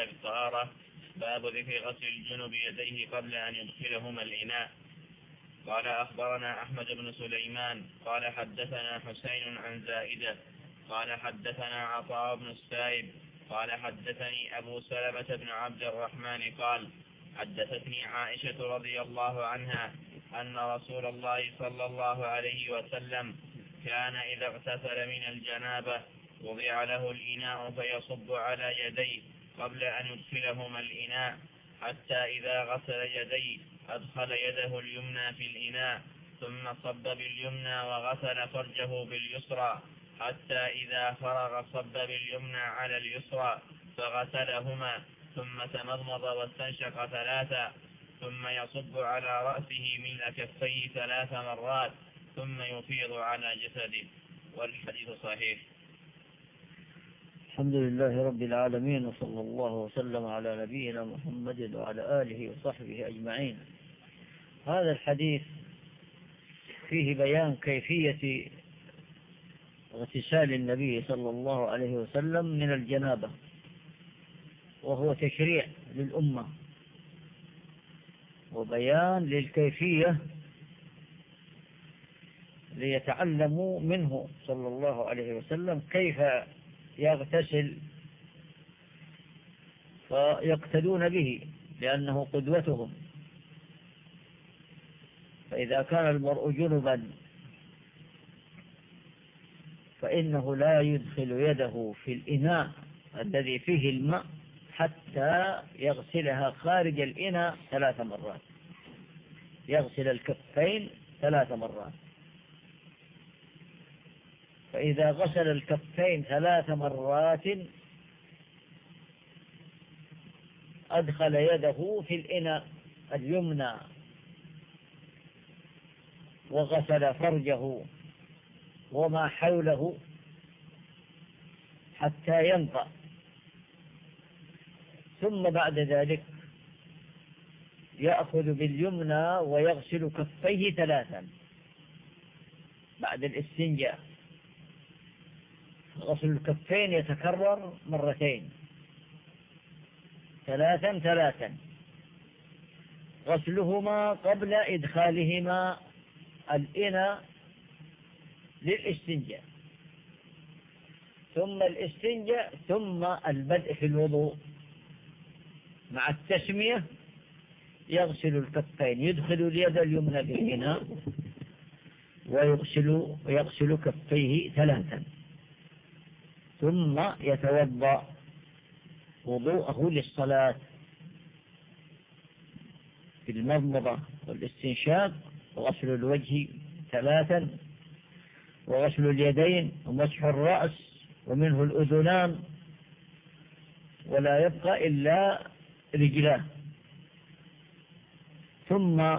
كتاب الطهارة. باب ذكر غسل الجنب يديه قبل أن يدخلهما الإناء. قال أخبرنا أحمد بن سليمان. قال حدثنا حسين عن زائدة. قال حدثنا عطاء بن السائب. قال حدثني أبو سلمة بن عبد الرحمن. قال حدثتني عائشة رضي الله عنها أن رسول الله صلى الله عليه وسلم كان إذا اغتسل من الجنابة وضع له الإناء فيصب على يديه. قبل أن يدخلهما الإناء حتى إذا غسل يديه أدخل يده اليمنى في الإناء ثم صب باليمنى وغسل فرجه باليسرى حتى إذا فرغ صب باليمنى على اليسرى فغسلهما ثم تمضمض واستنشق ثلاثا ثم يصب على رأسه ملء كفيه ثلاث مرات ثم يفيض على جسده. والحديث صحيح. الحمد لله رب العالمين وصلى الله وسلم على نبينا محمد وعلى آله وصحبه أجمعين. هذا الحديث فيه بيان كيفية اغتسال النبي صلى الله عليه وسلم من الجنابة وهو تشريع للأمة وبيان للكيفية ليتعلموا منه صلى الله عليه وسلم كيف يغتسل فيقتدون به لأنه قدوتهم. فإذا كان المرء جنبا فإنه لا يدخل يده في الإناء الذي فيه الماء حتى يغسلها خارج الإناء ثلاث مرات. يغسل الكفين ثلاث مرات. فإذا غسل الكفين ثلاث مرات أدخل يده في الإناء اليمنى وغسل فرجه وما حوله حتى ينقى ثم بعد ذلك يأخذ باليمنى ويغسل كفيه ثلاثا بعد الاستنجاء. غسل الكفين يتكرر مرتين. ثلاثا ثلاثا. غسلهما قبل إدخالهما. الإناء للاستنجاء. ثم الاستنجاء ثم البدء في الوضوء. مع التسمية يغسل الكفين يدخل اليد اليمنى في الإناء ويغسل ويغسل كفيه ثلاثا. ثم يتوضأ وضوءه للصلاة في المضمضة والاستنشاق وغسل الوجه ثلاثا وغسل اليدين ومسح الرأس ومنه الأذنان ولا يبقى إلا رجلاه. ثم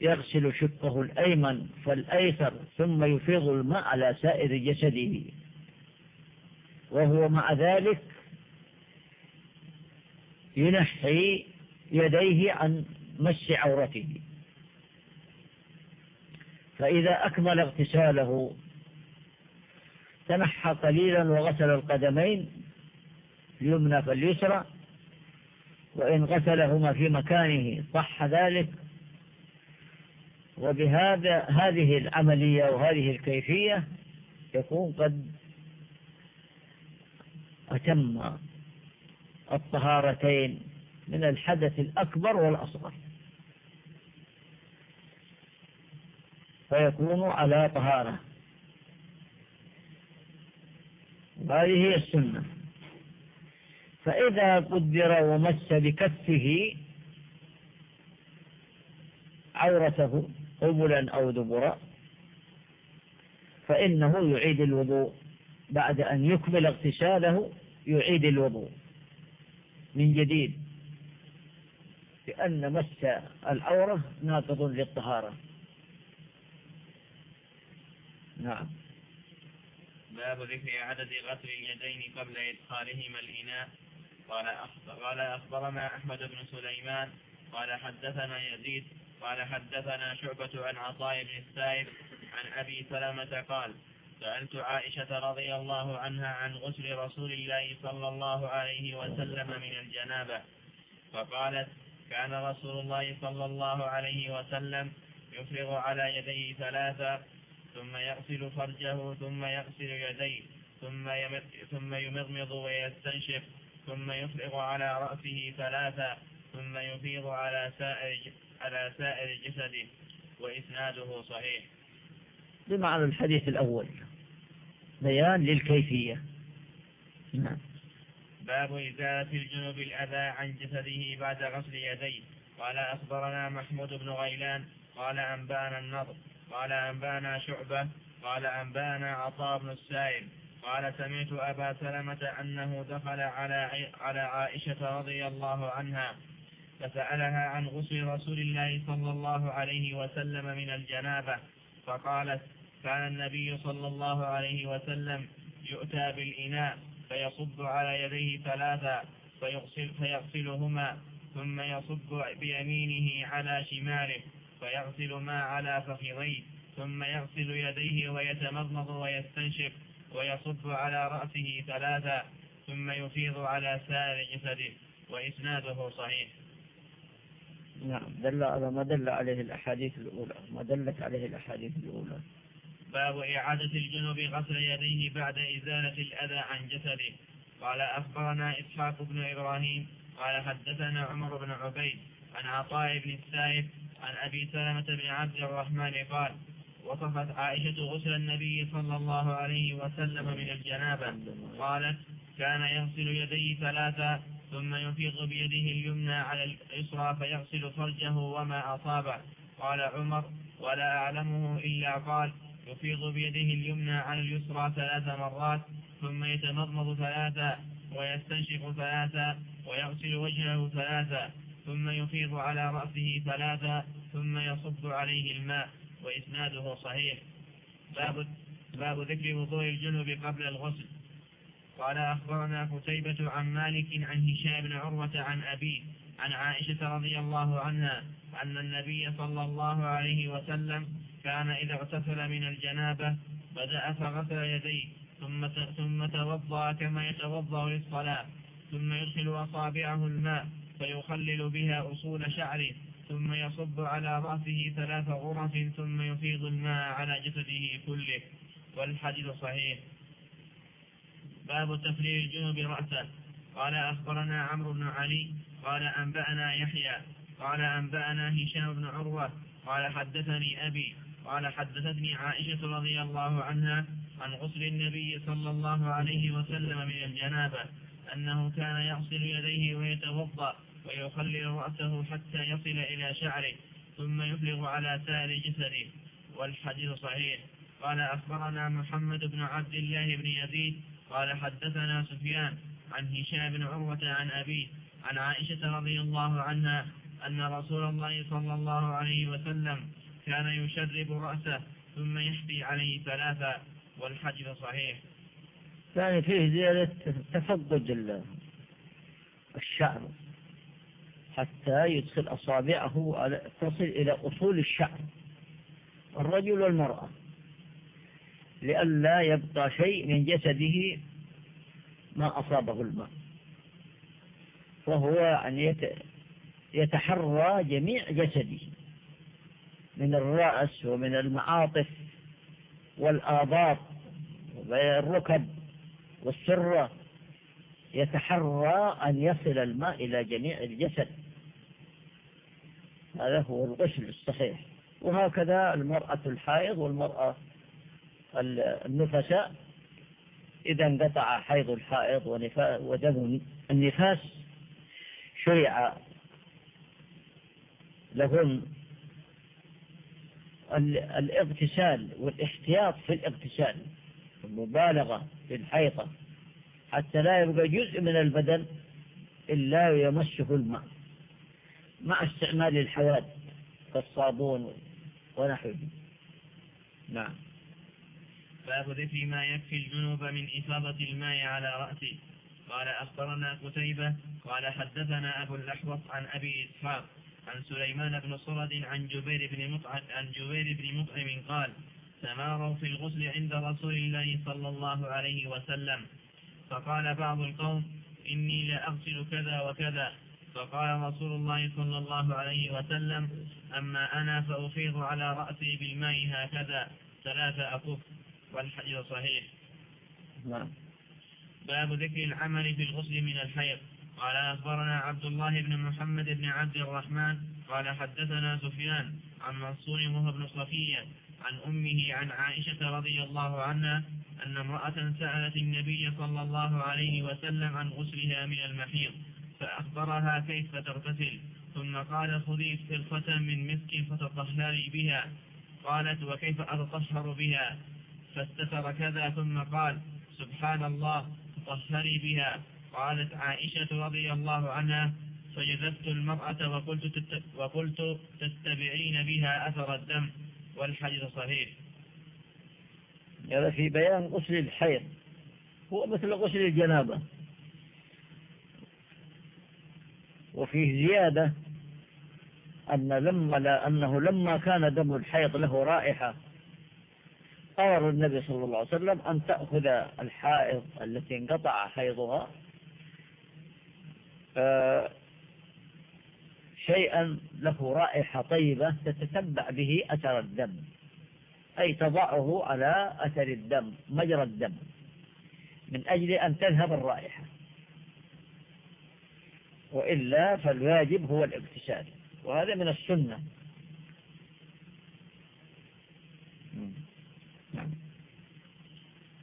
يغسل شقه الأيمن فالأيسر ثم يفيض الماء على سائر جسده. وهو مع ذلك ينحي يديه عن مس عورته. فإذا أكمل اغتساله تنحى قليلا وغسل القدمين اليمنى فاليسرى وإن غسلهما في مكانه صح ذلك. وبهذا هذه العملية وهذه الكيفية يكون قد أتم الطهارتين من الحدث الأكبر والأصغر. فيكون على طهارة. هذه هي السنة. فإذا قدر ومس بكفه عورته قبلا أو دبرا فإنه يعيد الوضوء. بعد أن يكمل اغتساله يعيد الوضوء. من جديد. لأن مس العورة ناقض للطهارة. نعم. باب ذكر عدد غسل اليدين قبل إدخالهما الإناء. قال قال أخبرنا أحمد بن سليمان. قال حدثنا يزيد. قال حدثنا شعبة عن عطاء بن السائب عن أبي سلمة قال سألت عائشة رضي الله عنها عن غسل رسول الله صلى الله عليه وسلم من الجنابة. فقالت كان رسول الله صلى الله عليه وسلم يفرغ على يديه ثلاثة ثم يغسل فرجه ثم يغسل يديه ثم ثم يمضمض ويستنشق ثم يفرغ على رأسه ثلاثة ثم يفيض على سائر على سائر جسده. وإسناده صحيح. بمعنى الحديث الأول. بيان للكيفية. نعم. باب إزالة الجنوب الأذى عن جسده بعد غسل يديه. قال أخبرنا محمود بن غيلان قال أنبأنا النضر قال أنبأنا شعبة قال أنبأنا عطاء بن السائب قال سمعت أبا سلمة أنه دخل على على عائشة رضي الله عنها فسألها عن غسل رسول الله صلى الله عليه وسلم من الجنابة فقالت كان النبي صلى الله عليه وسلم يؤتى بالإناء فيصب على يديه ثلاثا فيغسل فيغسلهما ثم يصب بيمينه على شماله فيغسل ما على فخذيه ثم يغسل يديه ويتمضمض ويستنشق ويصب على رأسه ثلاثا ثم يفيض على سائر جسده. وإسناده صحيح. نعم. دل على ما دل عليه الأحاديث الأولى. ما دلت عليه الأحاديث الأولى. باب إعادة الجنوب غسل يديه بعد إزالة الأذى عن جسده. قال أخبرنا إسحاق بن إبراهيم قال حدثنا عمر بن عبيد عن عطاء بن السائب عن أبي سلمة بن عبد الرحمن قال وصفت عائشة غسل النبي صلى الله عليه وسلم من الجنابة. قالت كان يغسل يديه ثلاثا ثم يفيض بيده اليمنى على اليسرى فيغسل فرجه وما أصابه. قال عمر ولا أعلمه إلا قال يفيض بيده اليمنى على اليسرى ثلاث مرات ثم يتمضمض ثلاثا ويستنشق ثلاثا ويغسل وجهه ثلاثا ثم يفيض على رأسه ثلاثا ثم يصب عليه الماء وإسناده صحيح. باب باب ذكر وضوء الجنوب قبل الغسل. قال أخبرنا قتيبة عن مالك عن هشام بن عروة عن أبيه عن عائشة رضي الله عنها أن النبي صلى الله عليه وسلم كان إذا اغتسل من الجنابة بدأ فغسل يديه ثم ثم توضأ كما يتوضأ للصلاة ثم يدخل أصابعه الماء فيخلل بها أصول شعره ثم يصب على رأسه ثلاث غرف ثم يفيض الماء على جسده كله. والحديث صحيح. باب تفرير الجنوب رأسه. قال أخبرنا عمرو بن علي قال أنبأنا يحيى قال أنبأنا هشام بن عروة قال حدثني أبي قال حدثتني عائشة رضي الله عنها عن غسل النبي صلى الله عليه وسلم من الجنابة أنه كان يغسل يديه ويتوضأ ويخلل رأسه حتى يصل إلى شعره ثم يفلغ على سائر جسده والحديث صحيح. قال أخبرنا محمد بن عبد الله بن يزيد قال حدثنا سفيان عن هشام بن عروة عن أبيه عن عائشة رضي الله عنها أن رسول الله صلى الله عليه وسلم كان يشرب رأسه ثم يحبي عليه ثلاثا والحديث صحيح. ثاني فيه زيادة تفضج الشعر حتى يدخل أصابعه تصل إلى أصول الشعر. الرجل والمرأة. لئلا يبقى شيء من جسده ما أصابه الماء. وهو أن يتحرى جميع جسده. من الرأس ومن المعاطف والآباط والركب والسرة يتحرى أن يصل الماء إلى جميع الجسد. هذا هو الغسل الصحيح. وهكذا المرأة الحائض والمرأة النفساء إذا انقطع حيض الحائض ودم النفاس شرع لهم الاغتسال والاحتياط في الاغتسال المبالغة في الحيطة حتى لا يبقى جزء من البدن إلا يمسه الماء. مع استعمال الحواد كالصابون ونحوه. نعم. باب ذكر ما يكفي الجنوب من إفاضة الماء على رأسه. قال أخبرنا قتيبة قال حدثنا أبو الأحوص عن أبي إسحاق. عن سليمان بن صرد عن جبير بن مطعم عن جبير بن مطعم قال تماروا في الغسل عند رسول الله صلى الله عليه وسلم. فقال بعض القوم إني لأغسل كذا وكذا. فقال رسول الله صلى الله عليه وسلم أما أنا فأفيض على رأسي بالماء هكذا. ثلاثة أكف. والحديث صحيح. نعم. باب ذكر العمل في الغسل من الحيض. قال أخبرنا عبد الله بن محمد بن عبد الرحمن قال حدثنا سفيان عن منصور وهو بن صفية عن أمه عن عائشة رضي الله عنها أن امرأة سألت النبي صلى الله عليه وسلم عن غسلها من المحيض فأخبرها كيف تغتسل ثم قال خذي فرقة من مسك فتطهري بها قالت وكيف أتطهر بها؟ فاستتر كذا ثم قال سبحان الله تطهري بها. قالت عائشة رضي الله عنها فجذبت المرأة وقلت, وقلت تتبعين بها أثر الدم والحديث صحيح هذا في بيان غسل الحيض. هو مثل غسل الجنابة. وفيه زيادة أن لما لا أنه لما كان دم الحيض له رائحة أمر النبي صلى الله عليه وسلم أن تأخذ الحائض التي انقطع حيضها شيئا له رائحة طيبة تتتبع به أثر الدم أي تضعه على أثر الدم مجرى الدم من أجل أن تذهب الرائحة. وإلا فالواجب هو الاغتسال وهذا من السنة.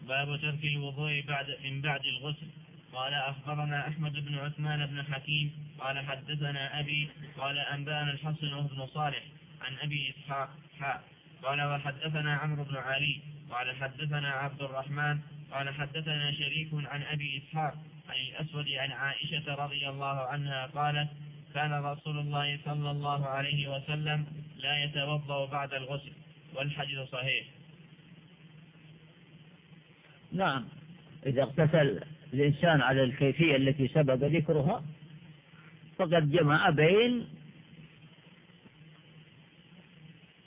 باب ترك الوضوء بعد من بعد الغسل. قال أخبرنا أحمد بن عثمان بن حكيم قال حدثنا أبي قال أنبأنا الحسن بن صالح عن أبي إسحاق. حاء قال وحدثنا عمرو بن علي. قال حدثنا عبد الرحمن. قال حدثنا شريك عن أبي إسحاق عن الأسود عن عائشة رضي الله عنها قالت كان رسول الله صلى الله عليه وسلم لا يتوضأ بعد الغسل والحديث صحيح. نعم إذا اغتسل الإنسان على الكيفية التي سبق ذكرها فقد جمع بين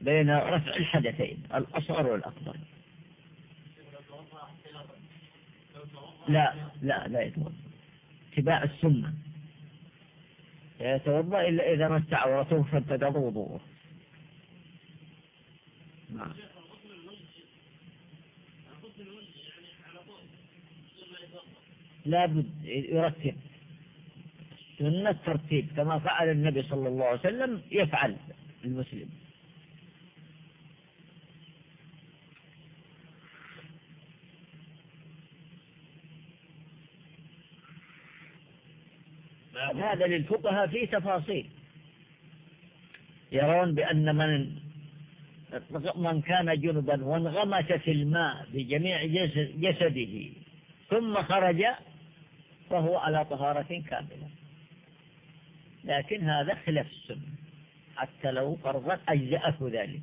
بين رفع الحدثين الأصغر والأكبر. لا لا لا يتوضأ. اتباع السنة. يتوضأ إلا إذا مس عورته فانتقض وضوءه. نعم. لابد يرتب. سنة الترتيب كما فعل النبي صلى الله عليه وسلم يفعل المسلم. هذا للفقهاء فيه تفاصيل. يرون بأن من من كان جنبا وانغمس في الماء بجميع جسده ثم خرج فهو على طهارة كاملة. لكن هذا خلاف السنة. حتى لو فرضا أجزأه ذلك.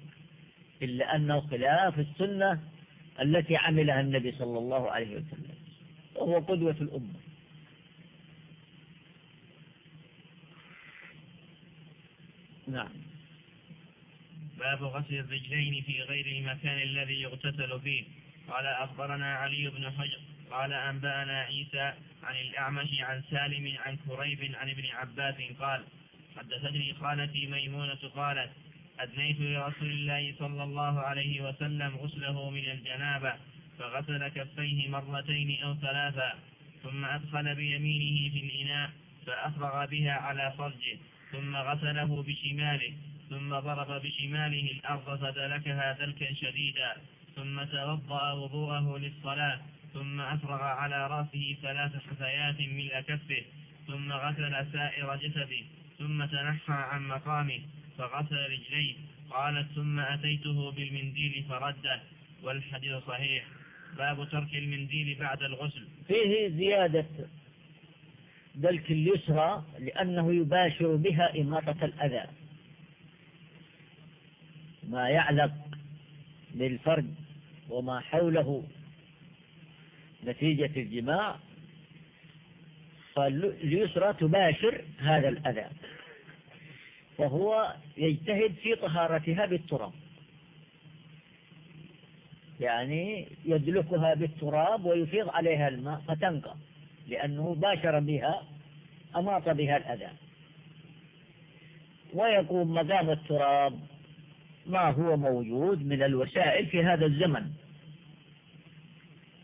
إلا أنه خلاف السنة التي عملها النبي صلى الله عليه وسلم. وهو قدوة الأمة. نعم. باب غسل الرجلين في غير المكان الذي يغتسل فيه. قال أخبرنا علي بن حجر. قال أنبأنا عيسى عن الأعمش عن سالم عن كريب عن ابن عباس قال حدثتني خالتي ميمونة قالت أدنيت لرسول الله صلى الله عليه وسلم غسله من الجنابة فغسل كفيه مرتين أو ثلاثا ثم أدخل بيمينه في الإناء فأفرغ بها على فرجه ثم غسله بشماله ثم ضرب بشماله الأرض فدلكها دلكا شديدا ثم توضأ وضوءه للصلاة ثم أفرغ على رأسه ثلاث حثيات ملء كفه ثم غسل سائر جسده ثم تنحى عن مقامه فغسل رجليه. قالت ثم أتيته بالمنديل فرده. والحديث صحيح. باب ترك المنديل بعد الغسل. فيه زيادة دلك اليسرى لأنه يباشر بها إماطة الأذى. ما يعلق للفرد وما حوله نتيجة الجماع فاليسرى تباشر هذا الأذى فهو يجتهد في طهارتها بالتراب. يعني يدلكها بالتراب ويفيض عليها الماء فتنقى لأنه باشر بها أماط بها الأذى. ويقوم مقام التراب ما هو موجود من الوسائل في هذا الزمن.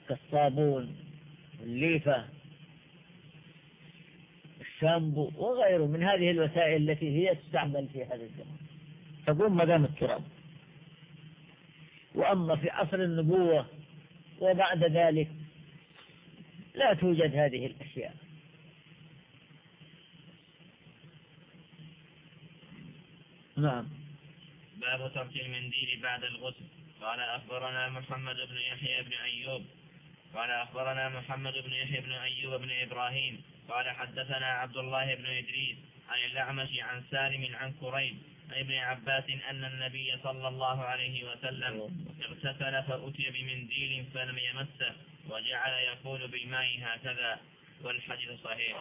كالصابون الليفة الشامبو وغيره من هذه الوسائل التي هي تستعمل في هذا الزمن. تقوم مقام التراب. وأما في عصر النبوة وبعد ذلك لا توجد هذه الأشياء. نعم. باب ترك المنديل بعد الغسل. قال أخبرنا محمد بن يحيى بن أيوب قال أخبرنا محمد بن يحيى بن أيوب بن إبراهيم قال حدثنا عبد الله بن إدريس عن الأعمش عن سالم عن كريم عن ابن عباس أن النبي صلى الله عليه وسلم اغتسل فأتي بمنديل فلم يمسه وجعل يقول بالماء هكذا والحديث صحيح.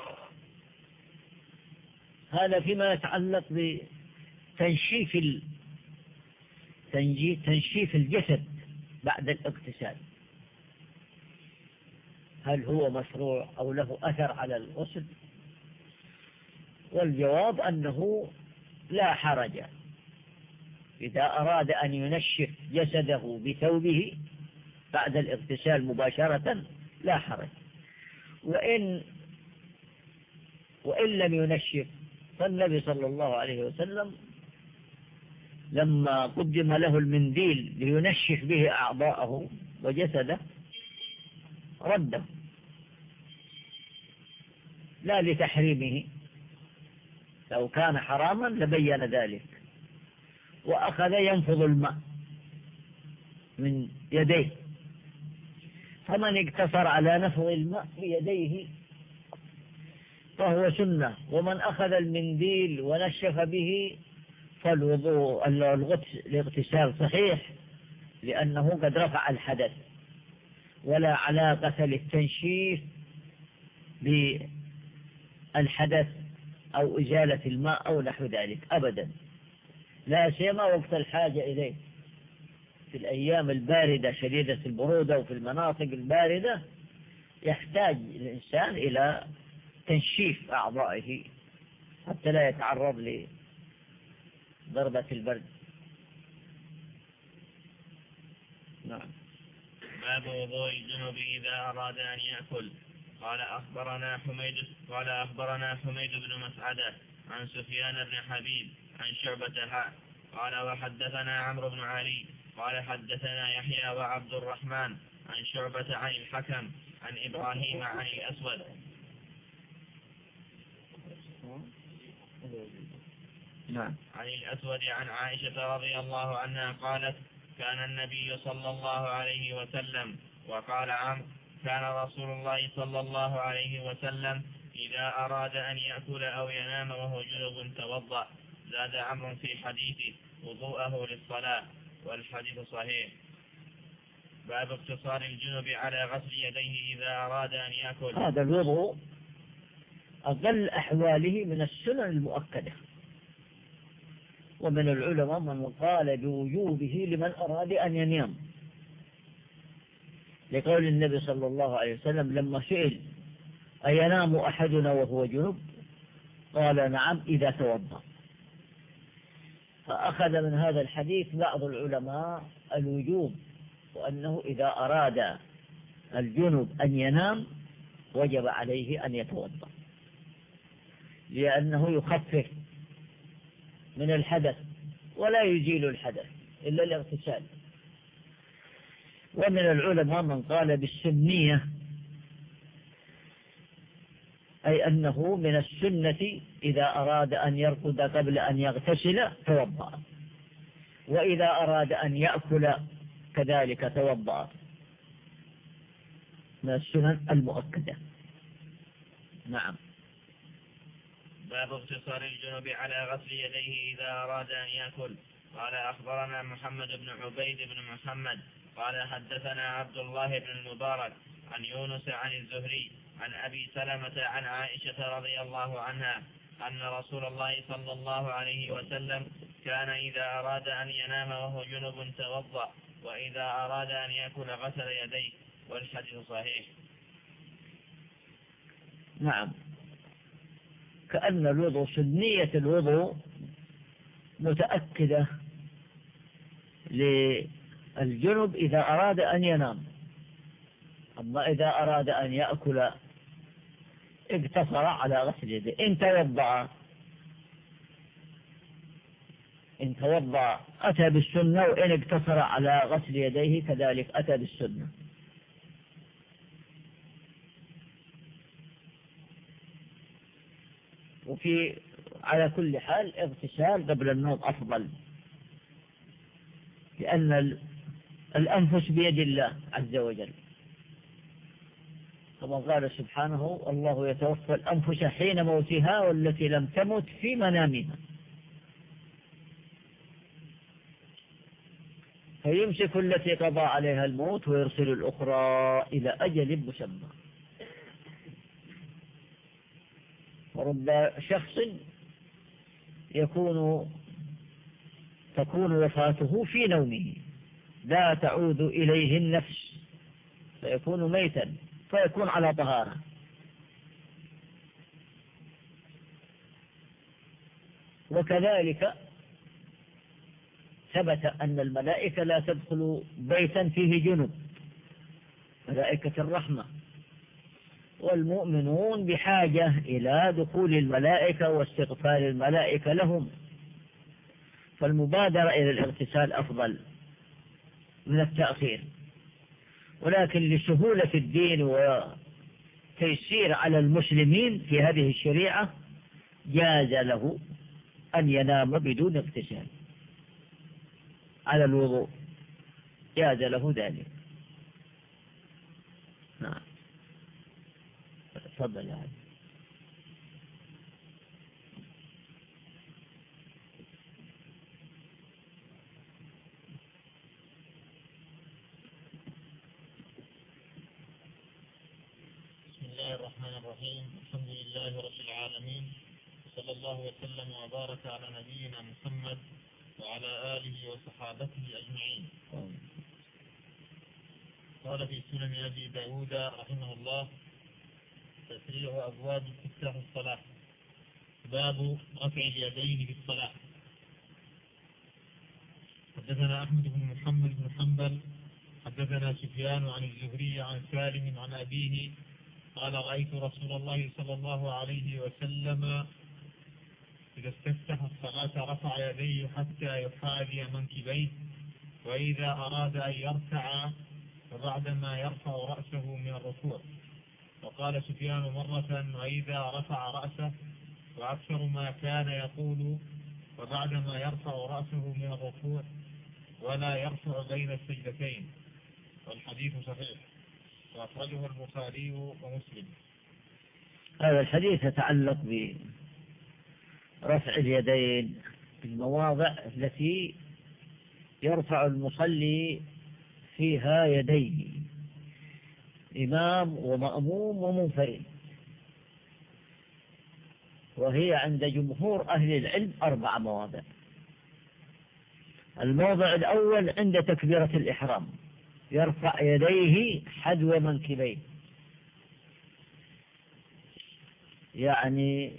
هذا فيما يتعلق بتنشيف ال... تنشيف الجسد بعد الاغتسال. هل هو مشروع أو له أثر على الغسل؟ والجواب أنه لا حرج. إذا أراد أن ينشف جسده بثوبه بعد الاغتسال مباشرة لا حرج. وإن وإن لم ينشف فالنبي صلى الله عليه وسلم لما قدم له المنديل لينشف به أعضاءه وجسده رده. لا لتحريمه. لو كان حراما لبين ذلك. وأخذ ينفض الماء من يديه. فمن اقتصر على نفض الماء بيديه فهو سنة. ومن أخذ المنديل ونشف به فالوضوء الاغتسال صحيح لأنه قد رفع الحدث. ولا علاقة للتنشيف بالحدث أو إزالة الماء أو نحو ذلك أبدا. لا سيما وقت الحاجة إليه. في الأيام الباردة شديدة البرودة وفي المناطق الباردة يحتاج الإنسان إلى تنشيف أعضائه حتى لا يتعرض لضربة البرد. نعم. باب وضوء الجنوب إذا أراد أن يأكل. قال أخبرنا حميد قال أخبرنا حميد بن مسعدة عن سفيان بن حبيب عن شعبة حاء قال وحدثنا عمرو بن علي قال حدثنا يحيى وعبد الرحمن عن شعبة عن الحكم عن إبراهيم عن الأسود. نعم. عن الأسود عن عائشة رضي الله عنها قالت كان النبي صلى الله عليه وسلم وقال عمرو كان رسول الله صلى الله عليه وسلم إذا أراد أن يأكل أو ينام وهو جنب توضأ زاد عمرو في حديثه وضوءه للصلاة والحديث صحيح. باب اقتصار الجنب على غسل يديه إذا أراد أن يأكل. هذا الوضوء أقل أحواله من السنن المؤكدة. ومن العلماء من قال بوجوبه لمن أراد أن ينام. لقول النبي صلى الله عليه وسلم لما سئل أينام أحدنا وهو جنب؟ قال نعم إذا توضأ. فأخذ من هذا الحديث بعض العلماء الوجوب وأنه إذا أراد الجنب أن ينام وجب عليه أن يتوضأ لأنه يخفف من الحدث ولا يزيل الحدث إلا الاغتسال. ومن العلماء من قال بالسنية أي أنه من السنة إذا أراد أن يرقد قبل أن يغتسل توضأ وإذا أراد أن يأكل كذلك توضأ. من السنن المؤكدة. نعم. باب اقتصار الجنوب على غسل يديه إذا أراد أن يأكل. قال أخبرنا محمد بن عبيد بن محمد قال حدثنا عبد الله بن المبارك عن يونس عن الزهري عن أبي سلمة عن عائشة رضي الله عنها أن رسول الله صلى الله عليه وسلم كان إذا أراد أن ينام وهو جنب توضأ وإذا أراد أن يأكل غسل يديه والحديث صحيح. نعم. كأن الوضوء سنية الوضوء متأكدة للجنب إذا أراد أن ينام. أما إذا أراد أن يأكل اقتصر على غسل يده إن توضأ إن توضأ أتى بالسنة وإن اقتصر على غسل يديه كذلك أتى بالسنة. وفي على كل حال اغتسال قبل النوم أفضل. لأن الأنفس بيد الله عز وجل. كما قال سبحانه الله يتوفى الأنفس حين موتها والتي لم تمت في منامها. فيمسك التي قضى عليها الموت ويرسل الأخرى إلى أجل مسمى. ورب شخص يكون تكون وفاته في نومه. لا تعود إليه النفس. فيكون ميتا فيكون على طهارة. وكذلك ثبت أن الملائكة لا تدخل بيتا فيه جنب. ملائكة الرحمة. والمؤمنون بحاجة إلى دخول الملائكة واستغفار الملائكة لهم. فالمبادرة إلى الاغتسال أفضل. من التأخير. ولكن لسهولة الدين وتيسير على المسلمين في هذه الشريعة جاز له أن ينام بدون اغتسال. على الوضوء. جاز له ذلك. نعم. تفضل يا الله الرحمن الرحيم الحمد لله رب العالمين صلى الله وسلم وبارك على نبينا محمد وعلى آله وصحابته أجمعين. قال في سنن أبي داود رحمه الله تسريع أبواب استفتاح الصلاة. باب رفع اليدين في الصلاة. حدثنا أحمد بن محمد بن حنبل حدثنا سفيان عن الزهري عن سالم عن أبيه قال رأيت رسول الله صلى الله عليه وسلم إذا استفتح الصلاة رفع يديه حتى يحاذي منكبيه وإذا أراد أن يرفع فبعدما يرفع رأسه من الركوع. وقال سفيان مرة وإذا رفع رأسه وأكثر ما كان يقول وبعدما يرفع رأسه من الركوع ولا يرفع بين السجدتين. والحديث صحيح. وأخرجه البخاري ومسلم. هذا الحديث يتعلق برفع اليدين في المواضع التي يرفع المصلي فيها يديه. إمام ومأموم ومنفرد. وهي عند جمهور أهل العلم أربع مواضع. الموضع الأول عند تكبيرة الإحرام. يرفع يديه حذو منكبيه. يعني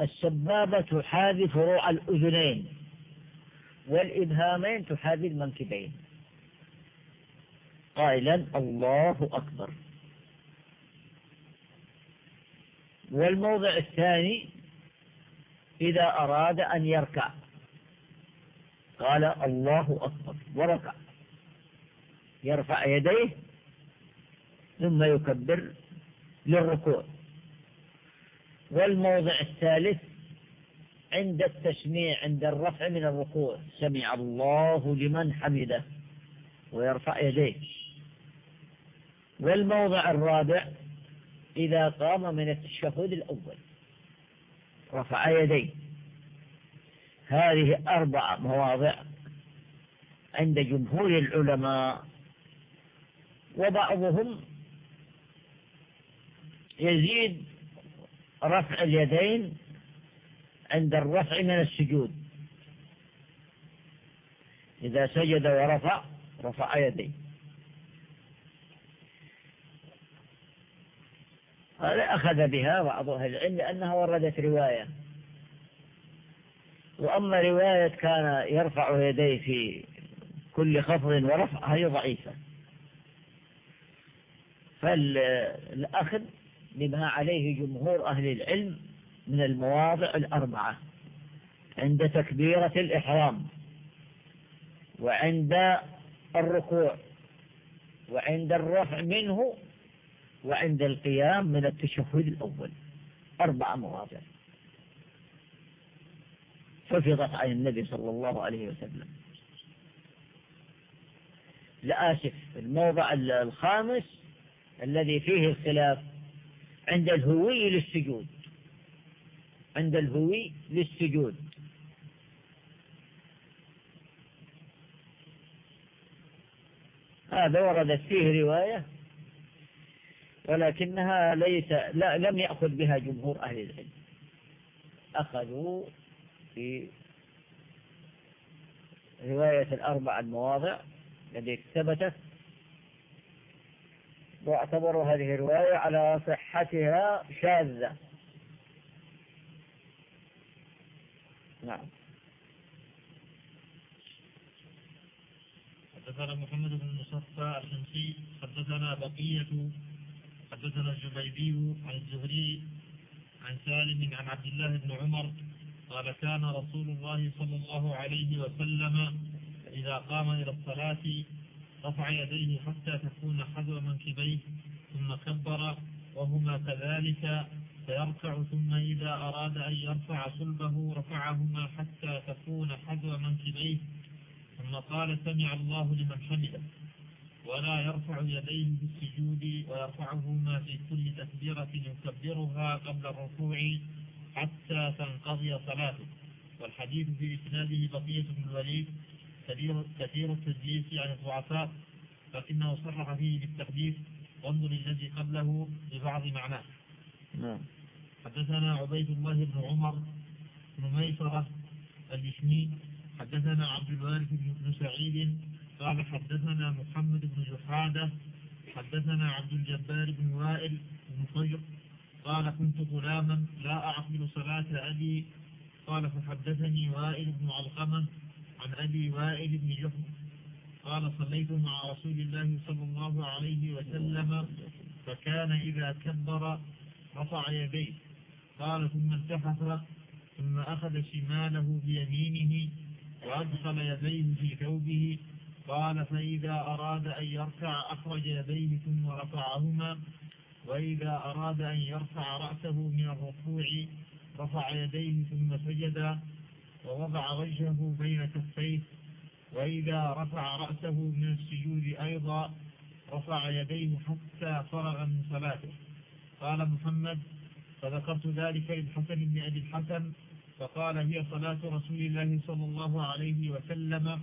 السبابة تحاذي فروع الأذنين والإبهامين تحاذي المنكبين. قائلا الله أكبر. والموضع الثاني إذا أراد أن يركع. قال الله أكبر. وركع. يرفع يديه ثم يكبر للركوع. والموضع الثالث عند التسميع عند الرفع من الركوع. سمع الله لمن حمده ويرفع يديه. والموضع الرابع إذا قام من التشهد الأول رفع يديه. هذه أربع مواضع عند جمهور العلماء وبعضهم يزيد رفع اليدين عند الرفع من السجود. إذا سجد ورفع رفع يديه. هذا أخذ بها بعض أهل العلم لأنها وردت رواية. وأما رواية كان يرفع يديه في كل خفض ورفع هي ضعيفة. فالأخذ بما عليه جمهور أهل العلم من المواضع الأربعة عند تكبيرة الإحرام وعند الركوع وعند الرفع منه وعند القيام من التشهد الأول. أربع مواضع. حفظت عن النبي صلى الله عليه وسلم. لآسف الموضع الخامس الذي فيه الخلاف عند الهوي للسجود. عند الهوي للسجود. هذا وردت فيه رواية ولكنها ليس لا لم يأخذ بها جمهور أهل العلم. أخذوا في رواية الأربع المواضع التي ثبتت واعتبروا هذه الرواية على صحتها شاذة. نعم. حدثنا محمد بن مصفى الشمسي حدثنا بقية حدثنا الجبيدي عن الزهري عن سالم عن عبد الله بن عمر قال كان رسول الله صلى الله عليه وسلم إذا قام إلى الصلاة رفع يديه حتى تكون حذو منكبيه ثم كبر وهما كذلك فيرفع ثم إذا أراد أن يرفع صلبه رفعهما حتى تكون حذو منكبيه. ثم قال سمع الله لمن حمده. ولا يرفع يديه في السجود ويرفعهما في كل تكبيرة يكبرها قبل الركوع حتى تنقضي صلاته. والحديث في إسناده بقية بن الوليد. كثير, كثير التدليس عن الضعفاء لكنه صرح فيه بالتحديث وانظر الذي قبله ببعض معناه. نعم. حدثنا عبيد الله بن عمر بن ميسرة الإشمي حدثنا عبد الوارث بن سعيد قال حدثنا محمد بن جحادة حدثنا عبد الجبار بن وائل بن خير قال كنت غلاما لا أعقل صلاة أبي. قال فحدثني وائل بن علقمة عن أبي وائل بن جحر قال صليت مع رسول الله صلى الله عليه وسلم فكان إذا كبر رفع يديه. قال ثم التحف ثم أخذ شماله بيمينه وأدخل يديه في ثوبه. قال فإذا أراد أن يرفع أخرج يديه ثم رفعهما. وإذا أراد أن يرفع رأسه من الركوع رفع يديه ثم سجد. ووضع وجهه بين كفيه وإذا رفع رأسه من السجود أيضا رفع يديه حتى فرغ من صلاته. قال محمد فذكرت ذلك للحسن بن أبي الحسن فقال هي صلاة رسول الله صلى الله عليه وسلم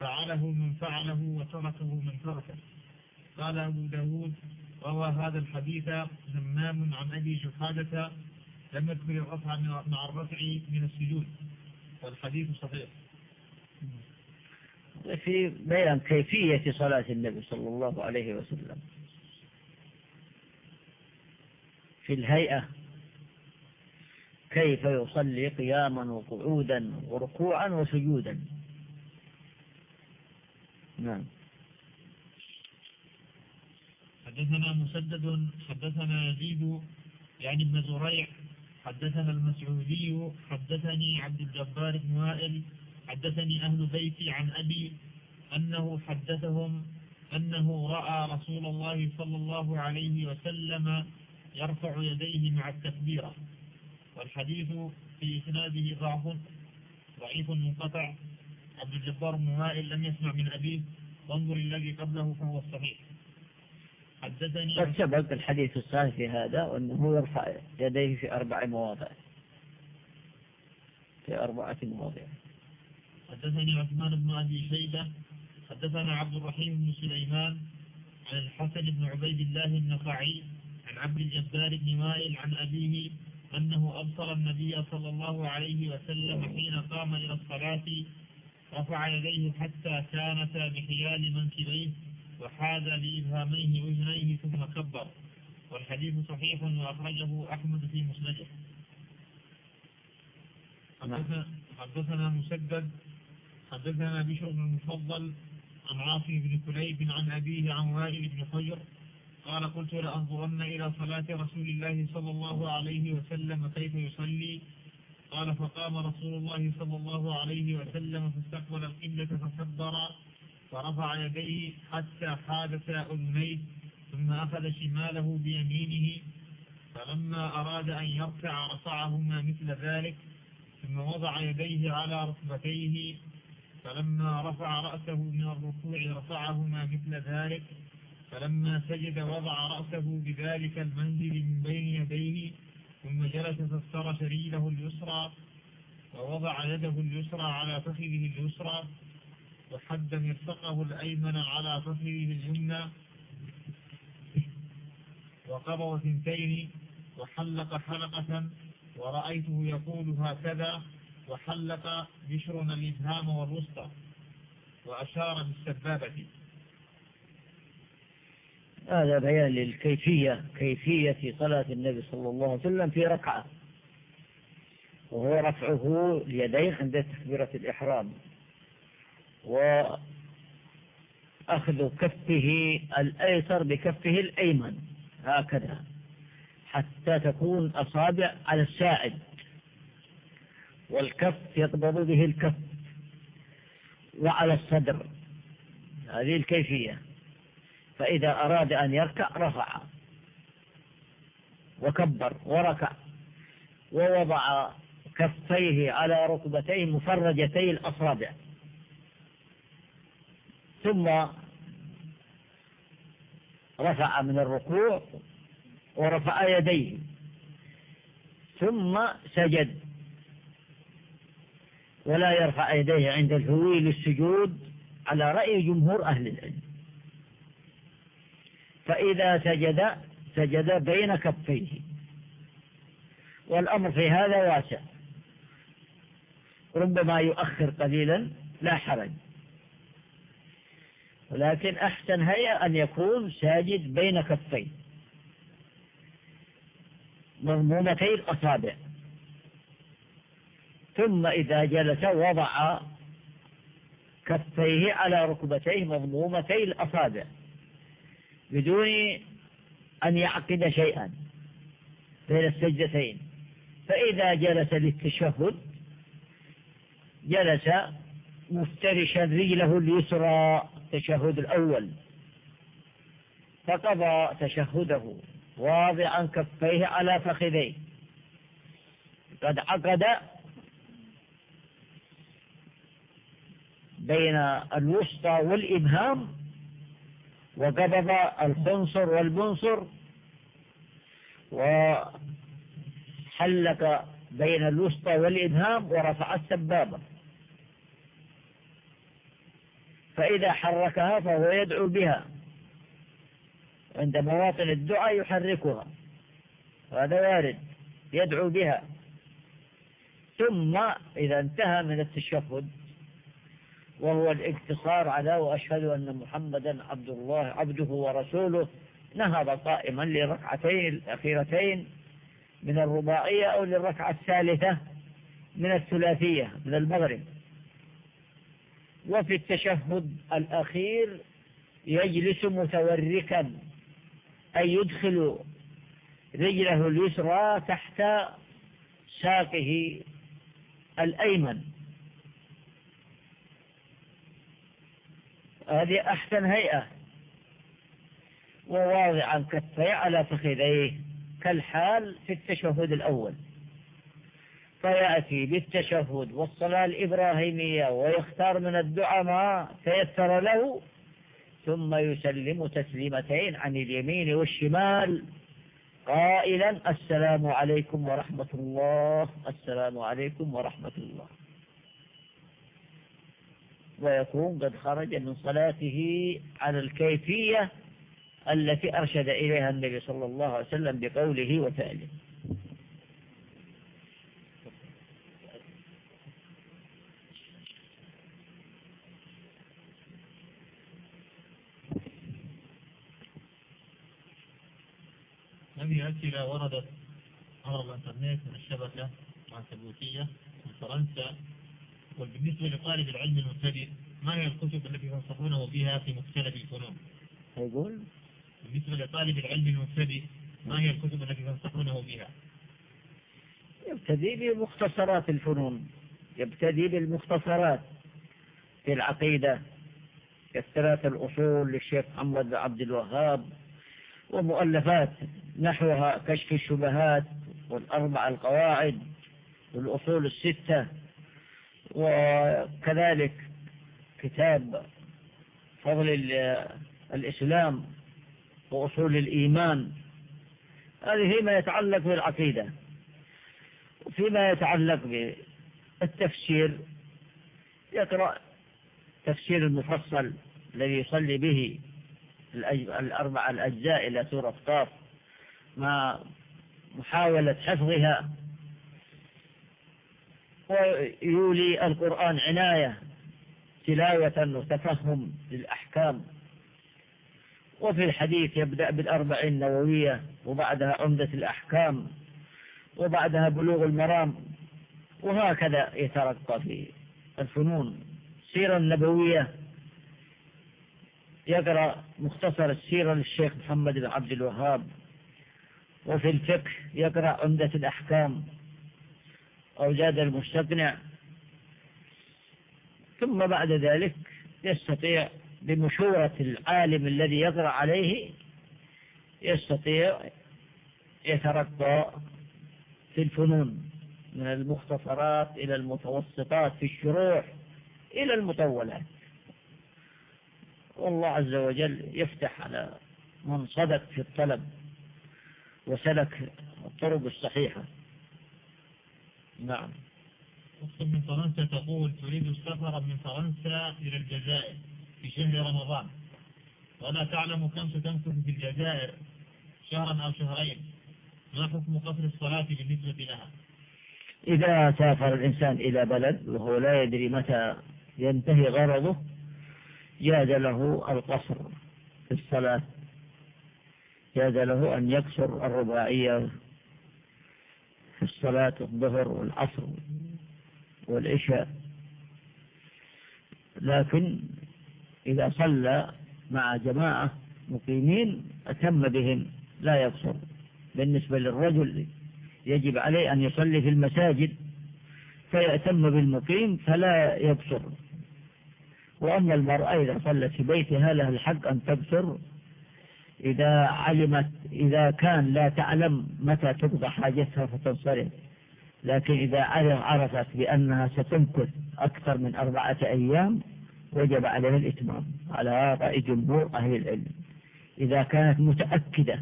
فعله من فعله وتركه من تركه. قال أبو داود روى هذا الحديث همام عن أبي جحادة لم يذكر الرفع مع الرفع من السجود. والحديث صحيح. في بيان كيفية صلاة النبي صلى الله عليه وسلم. في الهيئة كيف يصلي قياما وقعودا وركوعا وسجودا. نعم. حدثنا مسدد حدثنا يزيد يعني ابن زريع حدثنا المسعودي حدثني عبد الجبار بن وائل حدثني أهل بيتي عن أبي أنه حدثهم أنه رأى رسول الله صلى الله عليه وسلم يرفع يديه مع التكبيرة والحديث في إسناده ضعف ضعيف منقطع. عبد الجبار بن وائل لم يسمع من أبيه وانظر الذي قبله فهو الصحيح قد سبق الحديث الصحيح في هذا وأنه يرفع يديه في أربع مواضع. في أربعة مواضع. حدثني عثمان بن أبي شيبة حدثنا عبد الرحيم بن سليمان عن الحسن بن عبيد الله النخعي عن عبد الجبار بن وائل عن أبيه أنه أبصر النبي صلى الله عليه وسلم حين قام إلى الصلاة رفع يديه حتى كانتا بحيال منكبيه. وحاد بإبهاميه أذنيه ثم كبر. والحديث صحيح وأخرجه أحمد في مسنده. حدثنا مسدد حدثنا بشر بن المفضل عن عاصم بن كليب عن أبيه عن وائل بن حجر. قال قلت لأنظرن إلى صلاة رسول الله صلى الله عليه وسلم كيف يصلي؟ قال فقام رسول الله صلى الله عليه وسلم فاستقبل القبلة فكبر. فرفع يديه حتى حادثا أذنيه ثم أخذ شماله بيمينه فلما أراد أن يرفع رفعهما مثل ذلك ثم وضع يديه على ركبتيه فلما رفع رأسه من الركوع رفعهما مثل ذلك فلما سجد وضع رأسه بذلك المنزل من بين يديه ثم جلس فافترش رجله اليسرى ووضع يده اليسرى على فخذه اليسرى وحد مرفقه الأيمن على فخذه اليمنى وقبض ثنتين وحلق حلقة ورأيته يقول هكذا وحلق بشرنا الإبهام والوسطى وأشار بالسبابة. هذا بيان للكيفية كيفية صلاة النبي صلى الله عليه وسلم في ركعة وهو رفعه اليدين عند تكبيرة الإحرام. وأخذ كفه الأيسر بكفه الأيمن هكذا حتى تكون أصابع على الساعد. والكف يقبض به الكف وعلى الصدر. هذه الكيفية. فإذا أراد أن يركع رفع. وكبر وركع. ووضع كفيه على ركبتيه مفرجتي الأصابع. ثم رفع من الركوع ورفع يديه. ثم سجد. ولا يرفع يديه عند الهوي للسجود على رأي جمهور أهل العلم. فإذا سجد سجد بين كفيه. والأمر في هذا واسع. ربما يؤخر قليلا لا حرج. ولكن أحسن هيئة أن يكون ساجد بين كفيه مضمومتي الأصابع ثم إذا جلس وضع كفيه على ركبتيه مضمومتي الأصابع. بدون أن يعقد شيئا بين السجدتين. فإذا جلس للتشهد جلس مفترشا رجله اليسرى. التشهد الأول. فقضى تشهده واضعا كفيه على فخذيه. قد عقد بين الوسطى والإبهام وقبض الخنصر والبنصر وحلق بين الوسطى والإبهام ورفع السبابة. فإذا حركها فهو يدعو بها. عند مواطن الدعاء يحركها. هذا وارد. يدعو بها. ثم إذا انتهى من التشهد وهو الاقتصار على وأشهد أن محمدا عبد الله عبده ورسوله نهض قائما للركعتين الأخيرتين من الرباعية أو للركعة الثالثة من الثلاثية من المغرب. وفي التشهد الأخير يجلس متوركا أي يدخل رجله اليسرى تحت ساقه الأيمن. هذه أحسن هيئة وواضعا كفيه على فخذيه كالحال في التشهد الأول. فيأتي بالتشهد والصلاة الإبراهيمية ويختار من الدعاء ما تيسر له ثم يسلم تسليمتين عن اليمين والشمال. قائلا السلام عليكم ورحمة الله. السلام عليكم ورحمة الله. ويكون قد خرج من صلاته على الكيفية التي أرشد إليها النبي صلى الله عليه وسلم بقوله وفعله. أسئلة وردت عبر الإنترنت من الشبكة العنكبوتية من فرنسا وبالنسبة لطالب العلم المبتدئ ما هي الكتب التي تنصحونه بها في مختلف الفنون؟ يقول بالنسبة لطالب العلم المبتدئ ما هي الكتب التي تنصحونه بها؟ يبتدي بمختصرات الفنون يبتدي بالمختصرات في العقيدة كالثلاث الأصول للشيخ محمد عبد الوهاب ومؤلفات نحوها كشف الشبهات والأربع القواعد والأصول الستة وكذلك كتاب فضل الإسلام وأصول الإيمان. هذه فيما يتعلق بالعقيدة وفيما يتعلق بالتفسير. يقرأ تفسير المفصل الذي يصلي به الأربع الأجزاء إلى سورة قاف. مع محاولة حفظها. ويولي القرآن عناية تلاوة وتفهم للأحكام. وفي الحديث يبدأ بالأربع النووية وبعدها عمدة الأحكام وبعدها بلوغ المرام. وهكذا يترقى في الفنون. السيرة النبوية. يقرأ مختصر السيرة للشيخ محمد بن عبد الوهاب. وفي الفقه يقرأ عمدة الأحكام أو زاد المستقنع. ثم بعد ذلك يستطيع بمشورة العالم الذي يقرأ عليه يستطيع يترقى في الفنون من المختصرات إلى المتوسطات في الشروح إلى المطولات. والله عز وجل يفتح على من صدق في الطلب وسلك الطرق الصحيحة. نعم. أخت من فرنسا تقول تريد السفر من فرنسا إلى الجزائر في شهر رمضان. ولا تعلم كم ستمكث في الجزائر شهرا أو شهرين. ما حكم قصر الصلاة بالنسبة لها؟ إذا سافر الإنسان إلى بلد وهو لا يدري متى ينتهي غرضه جاز له القصر في الصلاة. جاز له أن يكسر الرباعية في الصلاة الظهر والعصر والعشاء. لكن إذا صلى مع جماعة مقيمين أتم بهم لا يقصر. بالنسبة للرجل يجب عليه أن يصلي في المساجد فيأتم بالمقيم فلا يقصر. وأما المرأة إذا صلت في بيتها لها الحق أن تقصر إذا علمت إذا كان لا تعلم متى تقضى حاجتها فتنصرف. لكن إذا عرفت بأنها ستمكث أكثر من أربعة أيام وجب عليها الإتمام على رأي جمهور أهل العلم. إذا كانت متأكدة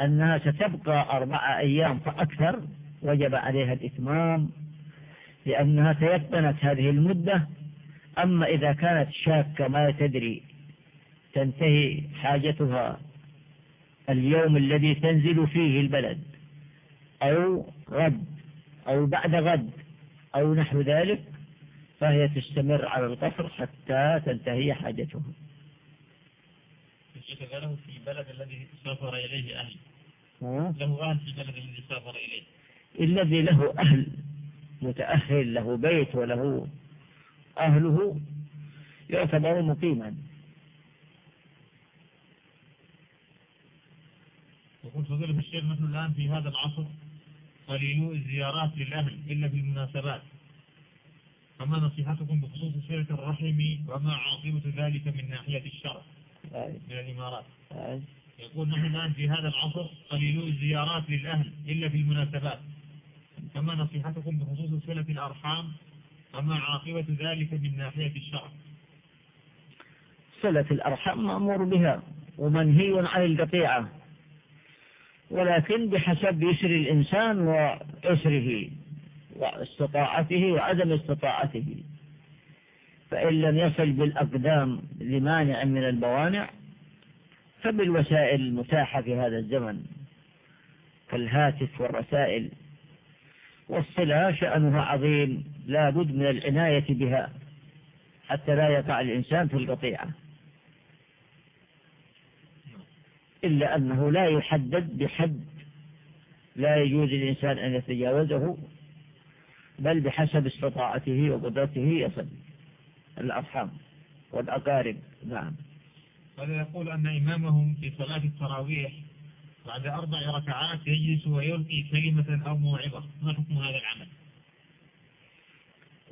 أنها ستبقى أربعة أيام فأكثر وجب عليها الإتمام لأنها تيقنت هذه المدة. أما إذا كانت شاكة ما تدري تنتهي حاجتها اليوم الذي تنزل فيه البلد أو غد أو بعد غد أو نحو ذلك فهي تستمر على القصر حتى تنتهي حاجتها. له في بلد الذي سافر إليه أهل. له أهل في البلد الذي سافر إليه. الذي له أهل متأهل له بيت وله أهله يعتبر مقيما. يقول فضيلة الشيخ نحن الآن في هذا العصر قليلو الزيارات للأهل إلا في المناسبات. فما نصيحتكم بخصوص صلة الرحم وما عاقبة ذلك من ناحية الشرع من الإمارات؟ يقول نحن الآن في هذا العصر قليلو الزيارات للأهل إلا في المناسبات. فما نصيحتكم بخصوص صلة الأرحام وما عاقبة ذلك من ناحية الشرع؟ صلة الأرحام مأمور بها ومنهي عن القطيعة ولكن بحسب يسر الإنسان وعسره واستطاعته وعدم استطاعته. فإن لم يصل بالأقدام لمانع من الموانع فبالوسائل المتاحة في هذا الزمن كالهاتف والرسائل والصلة شأنها عظيم لا بد من العناية بها حتى لا يقع الإنسان في القطيعة. إلا أنه لا يحدد بحد. لا يجوز للإنسان أن يتجاوزه بل بحسب استطاعته وقدرته يصل الأرحام والأقارب. نعم. هذا يقول أن إمامهم في صلاة التراويح بعد أربع ركعات يجلس ويلقي كلمة أو موعظة. ما حكم هذا العمل؟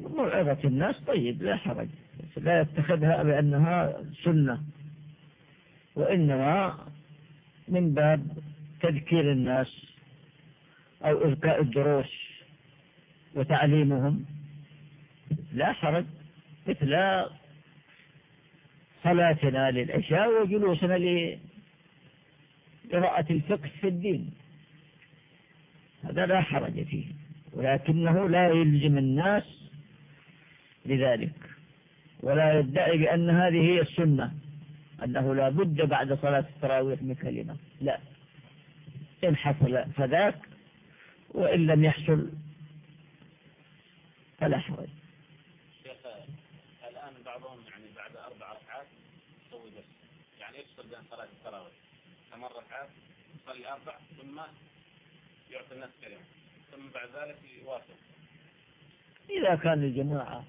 موعظة الناس طيب لا حرج. لا يتخذها بأنها سنة وإنما من باب تذكير الناس أو إلقاء الدروس وتعليمهم. لا حرج مثل صلاتنا للعشاء وجلوسنا لقراءة الفقه في الدين. هذا لا حرج فيه ولكنه لا يلزم الناس لذلك ولا يدعي بأن هذه هي السنة. أنه لا بد بعد صلاة التراويح من كلمة. لا. إن حصل فذاك وإن لم يحصل فلا حرج. شيخ الآن بعضهم يعني بعد أربع ركعات يسوي بس يعني يفصل بين صلاة التراويح. ثمان ركعات يصلي أربع ثم يعطي الناس كلمة. ثم بعد ذلك يواصل. إذا كان الجماعة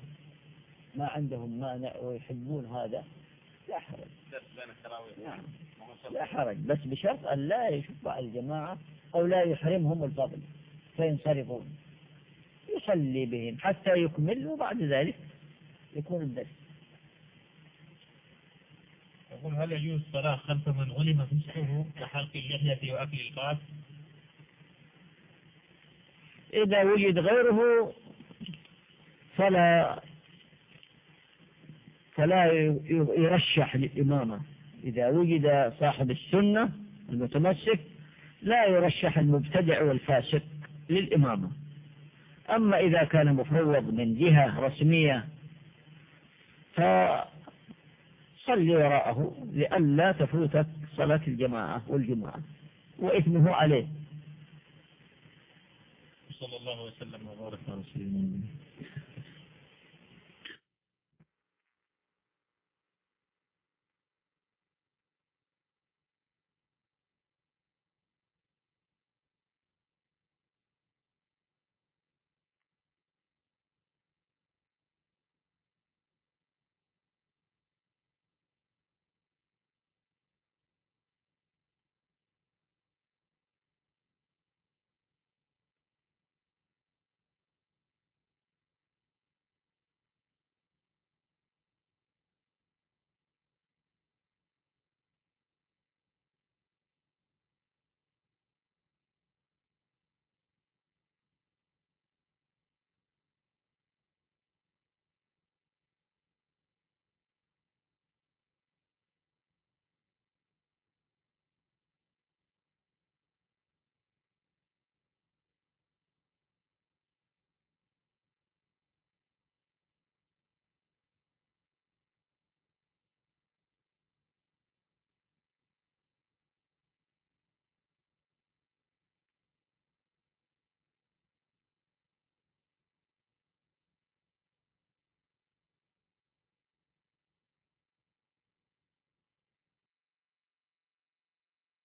ما عندهم مانع ويحبون هذا لا حرج نعم لا حرج بس بشرط أن لا يشبع الجماعة أو لا يحرمهم الفضل فينصرفون يصلي بهم حتى يكمل وبعد ذلك يكون الدرس يقول هل يجوز الصلاة خلف من غلم فسقه كحلق اللحية وأكل القاس؟ إذا وجد غيره فلا فلا يرشح للإمامة. إذا وجد صاحب السنة المتمسك لا يرشح المبتدع والفاسق للإمامة. أما إذا كان مفوض من جهة رسمية فصل وراءه لئلا تفوتك صلاة الجماعة والجمعة وإثمه عليه. صلى الله وسلم وبارك على سيدنا